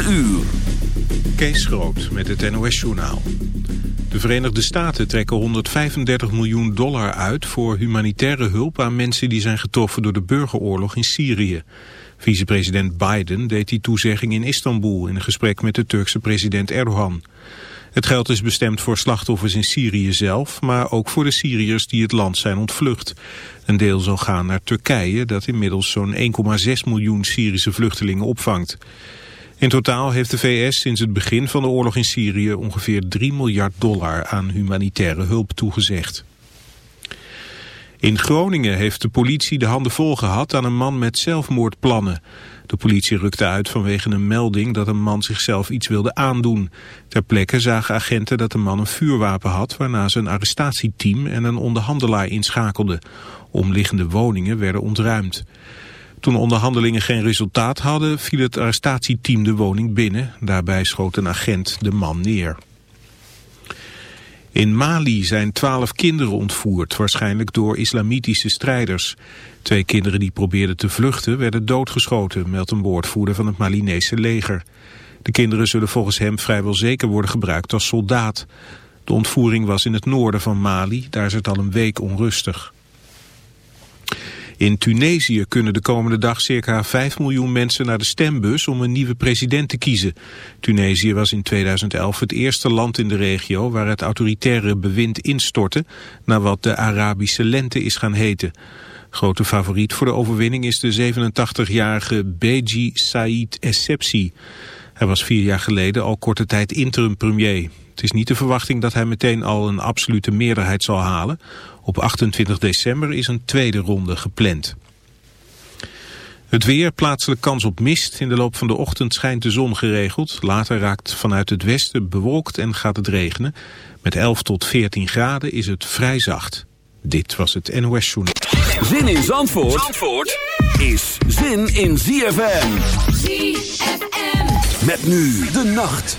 4 uur. Kees Groot met het NOS-journaal. De Verenigde Staten trekken 135 miljoen dollar uit voor humanitaire hulp aan mensen die zijn getroffen door de burgeroorlog in Syrië. Vicepresident Biden deed die toezegging in Istanbul in een gesprek met de Turkse president Erdogan. Het geld is bestemd voor slachtoffers in Syrië zelf, maar ook voor de Syriërs die het land zijn ontvlucht. Een deel zal gaan naar Turkije, dat inmiddels zo'n 1,6 miljoen Syrische vluchtelingen opvangt. In totaal heeft de VS sinds het begin van de oorlog in Syrië ongeveer 3 miljard dollar aan humanitaire hulp toegezegd. In Groningen heeft de politie de handen vol gehad aan een man met zelfmoordplannen. De politie rukte uit vanwege een melding dat een man zichzelf iets wilde aandoen. Ter plekke zagen agenten dat de man een vuurwapen had... waarna ze een arrestatieteam en een onderhandelaar inschakelden. Omliggende woningen werden ontruimd. Toen onderhandelingen geen resultaat hadden, viel het arrestatieteam de woning binnen. Daarbij schoot een agent de man neer. In Mali zijn twaalf kinderen ontvoerd, waarschijnlijk door islamitische strijders. Twee kinderen die probeerden te vluchten werden doodgeschoten, meldt een woordvoerder van het Malinese leger. De kinderen zullen volgens hem vrijwel zeker worden gebruikt als soldaat. De ontvoering was in het noorden van Mali, daar is het al een week onrustig. In Tunesië kunnen de komende dag circa 5 miljoen mensen naar de stembus om een nieuwe president te kiezen. Tunesië was in 2011 het eerste land in de regio waar het autoritaire bewind instortte, naar wat de Arabische lente is gaan heten. Grote favoriet voor de overwinning is de 87-jarige Beji Said Essebsi. Hij was vier jaar geleden al korte tijd interim premier. Het is niet de verwachting dat hij meteen al een absolute meerderheid zal halen. Op 28 december is een tweede ronde gepland. Het weer, plaatselijk kans op mist. In de loop van de ochtend schijnt de zon geregeld. Later raakt vanuit het westen bewolkt en gaat het regenen. Met 11 tot 14 graden is het vrij zacht. Dit was het NOS Journal. Zin in Zandvoort, Zandvoort is zin in ZFM. ZFM. Met nu de nacht.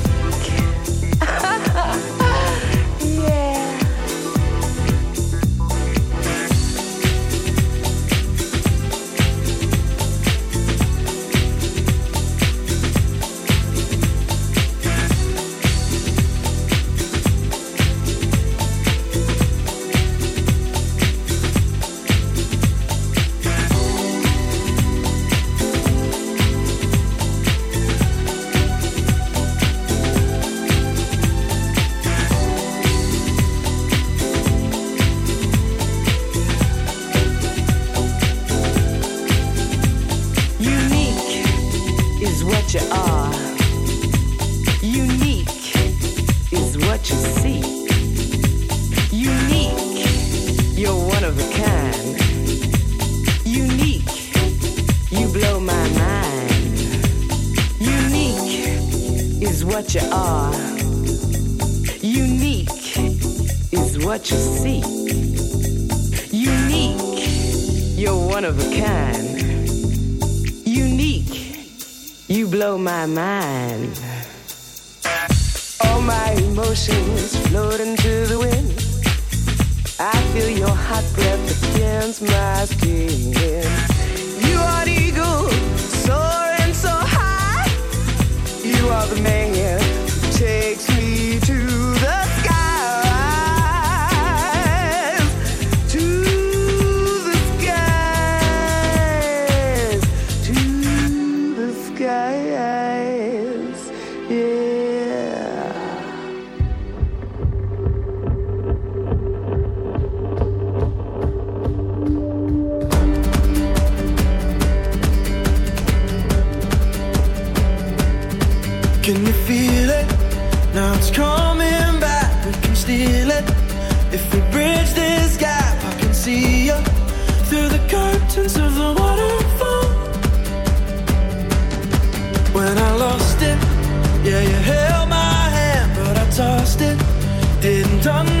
my mind. Unique is what you are. Unique is what you see. Unique, you're one of a kind. Unique, you blow my mind. All my emotions floating to the wind. I feel your hot breath against my skin. You are the eagle, soaring so high. You are the man done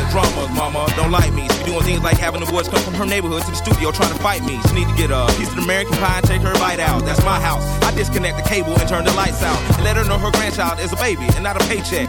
Times. My drama, mama. Don't like me. She doing things like having the boys come from her neighborhood to the studio trying to fight me. She need to get a piece of American pie and take her bite out. That's my house. I disconnect the cable and turn the lights out. And let her know her grandchild is a baby and not a paycheck.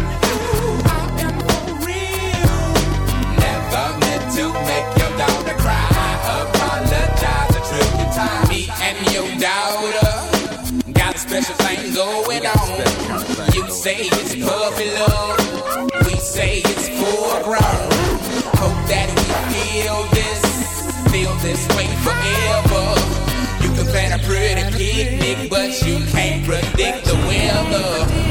say it's puppy love. We say it's foreground. Hope that we feel this, feel this way forever. You can plan a pretty picnic, but you can't predict the weather.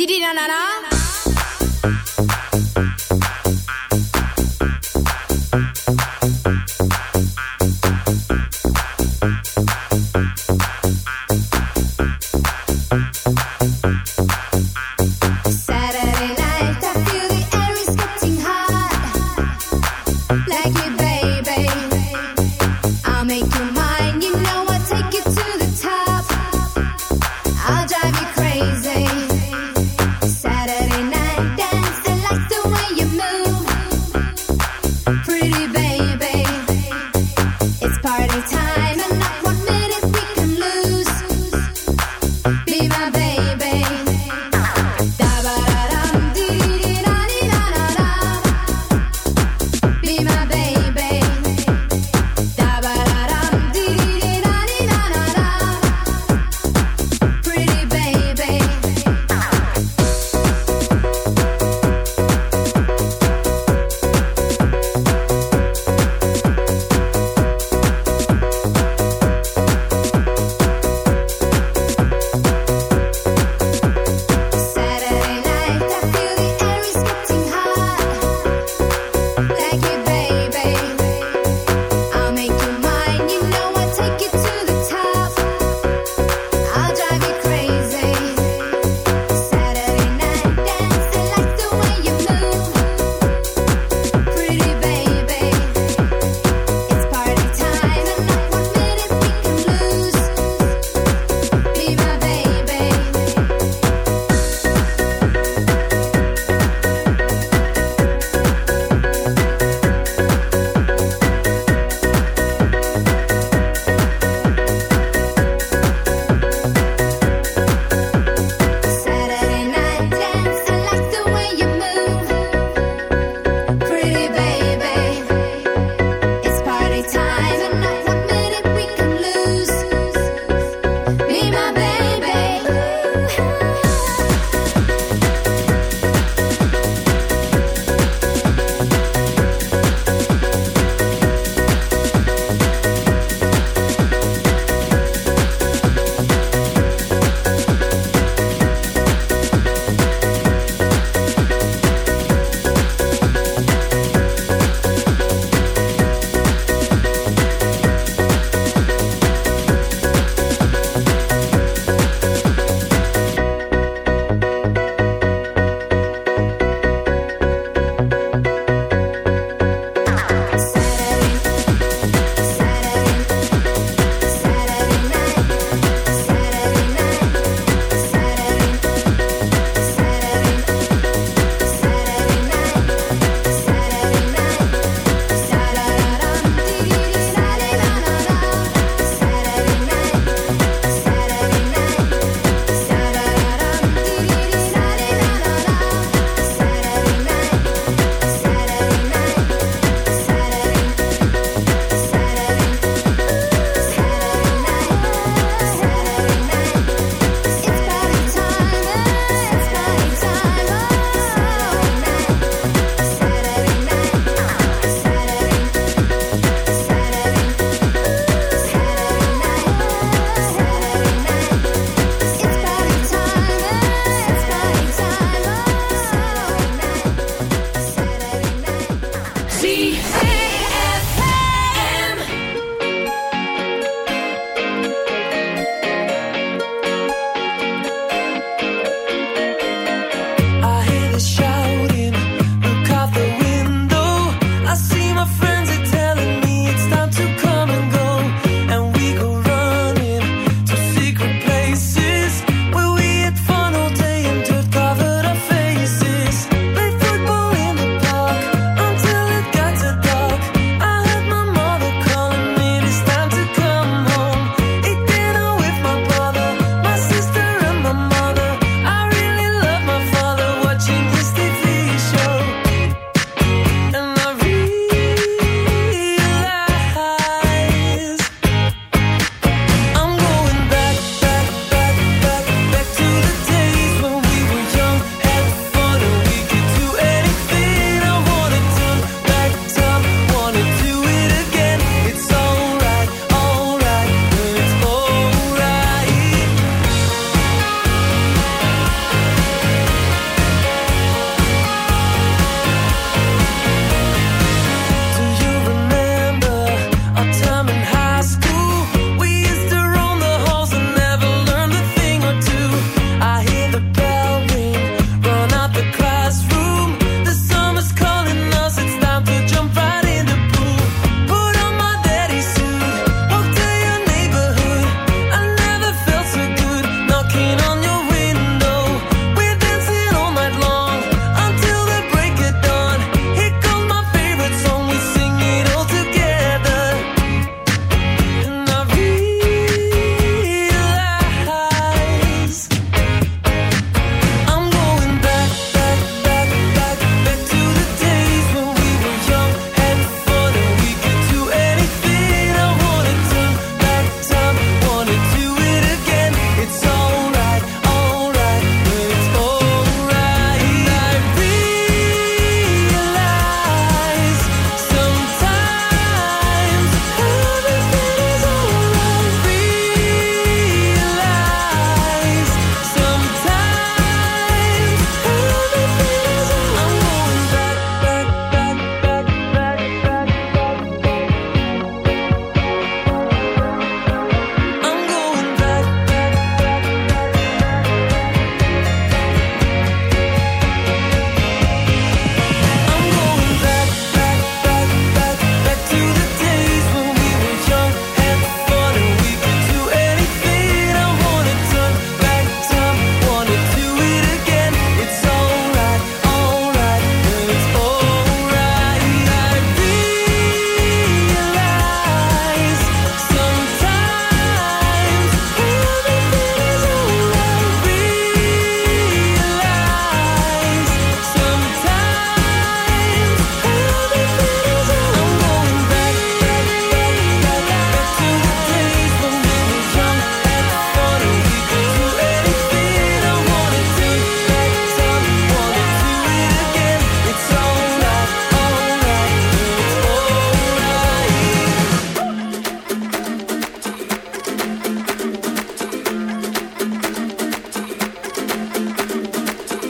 Didi na na na.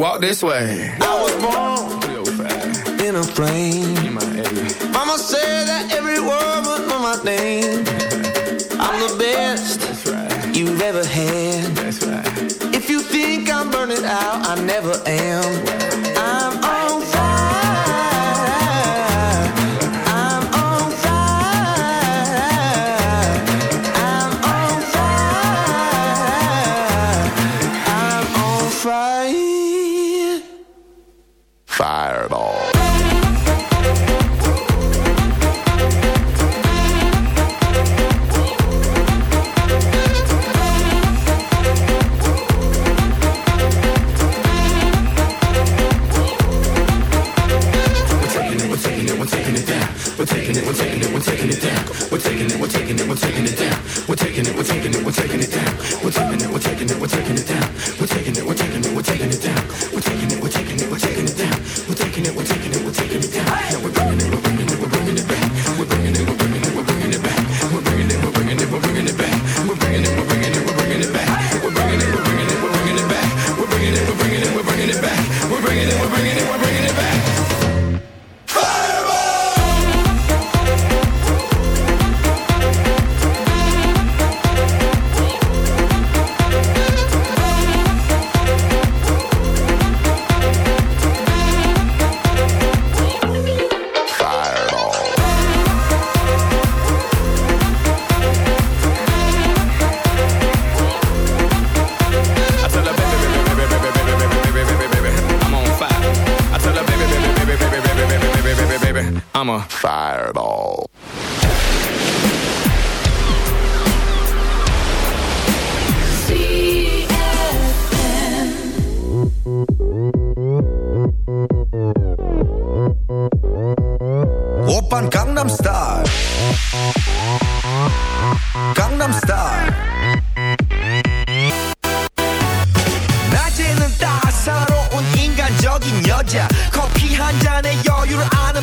Walk this way. I was born in a plane. Mama said that every word was my name. I'm the best you've ever had. If you think I'm burning out, I never am. I'm a fireball. 오빤 강남스타일. 강남스타일. 낮에는 따사로운 인간적인 여자. 커피 한 잔에 여유를 아는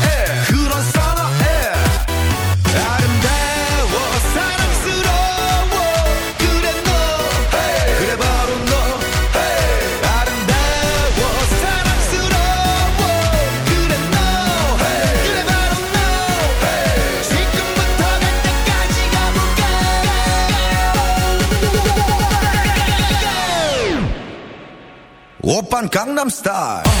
Op een Gangnam Style.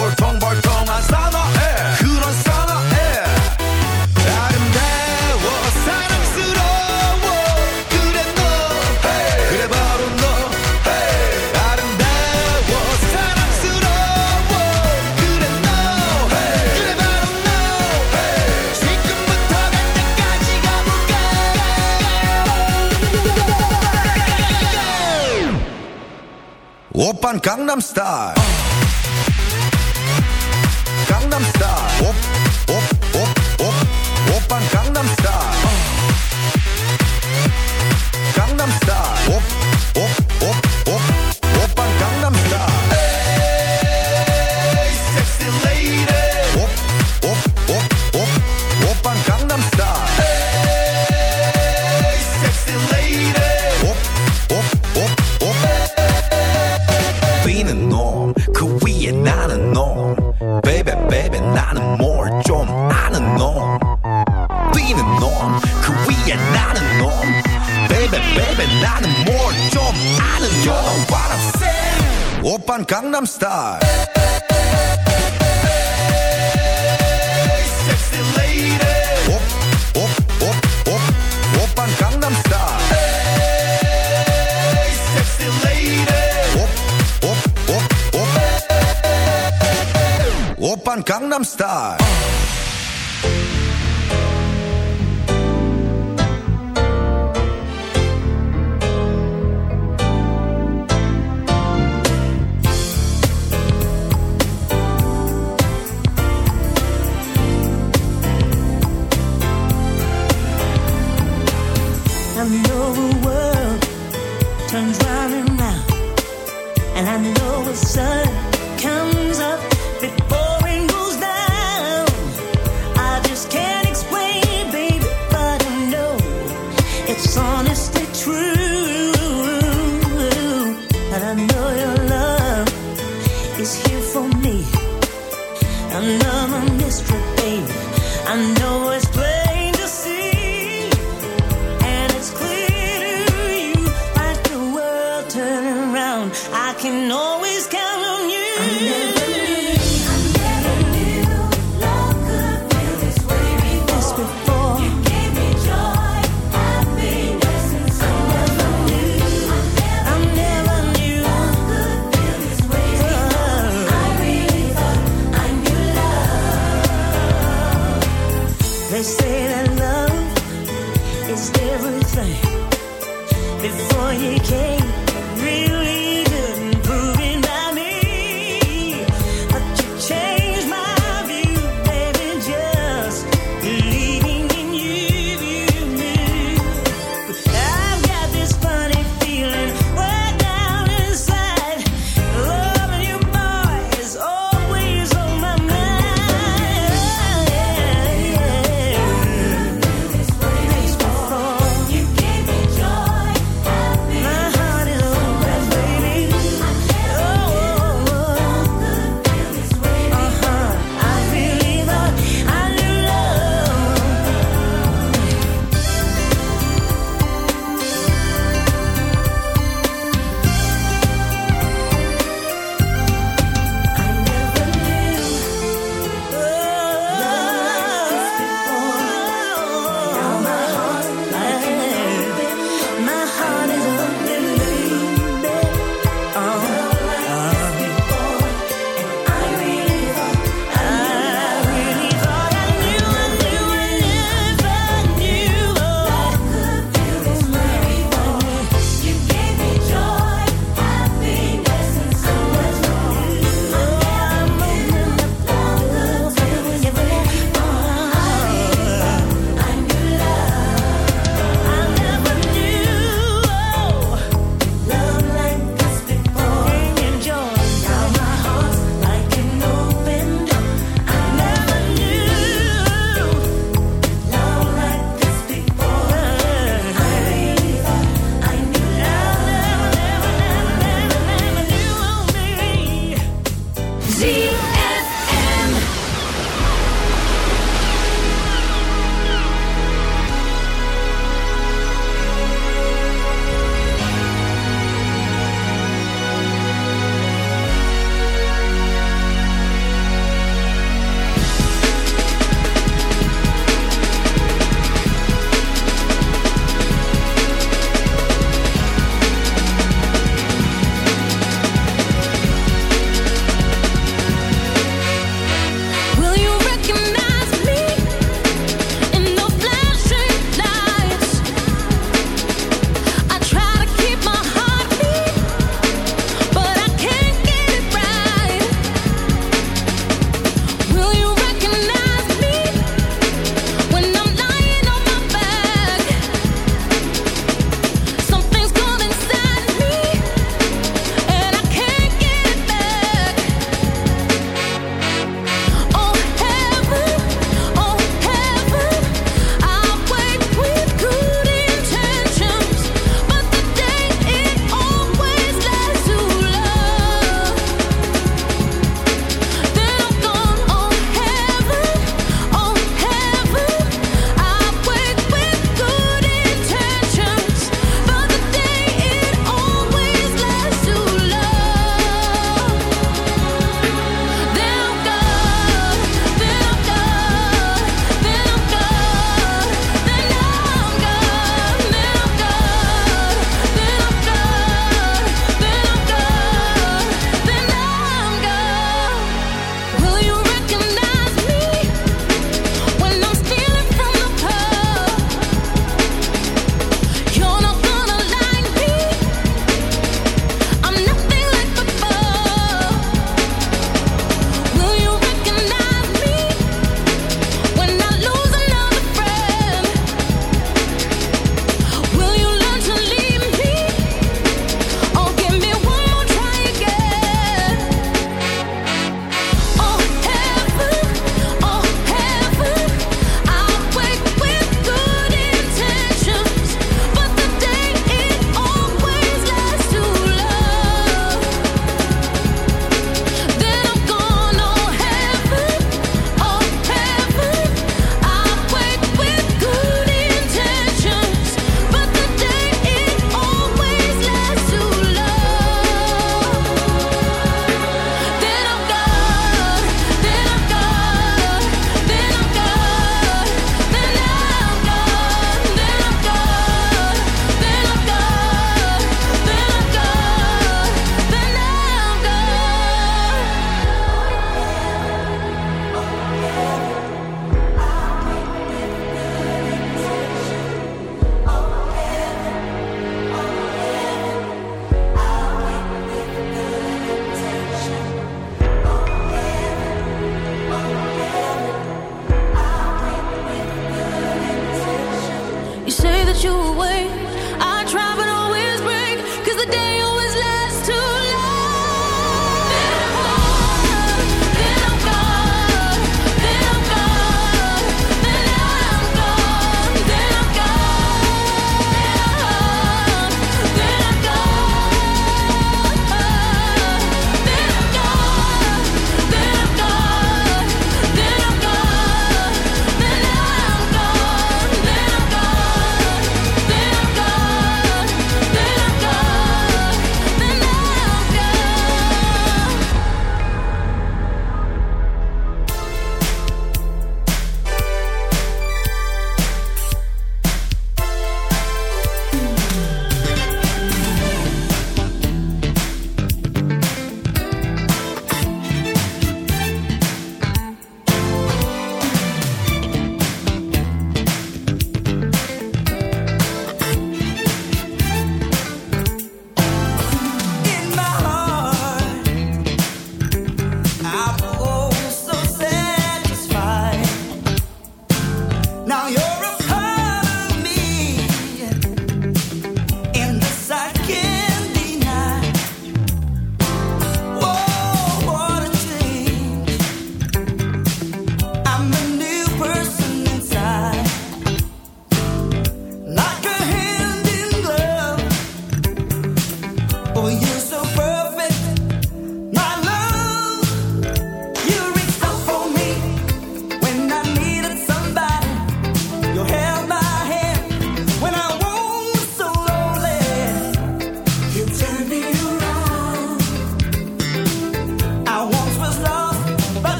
op Gangnam Style. Gangnam Style. I'm star. Gangnam Style.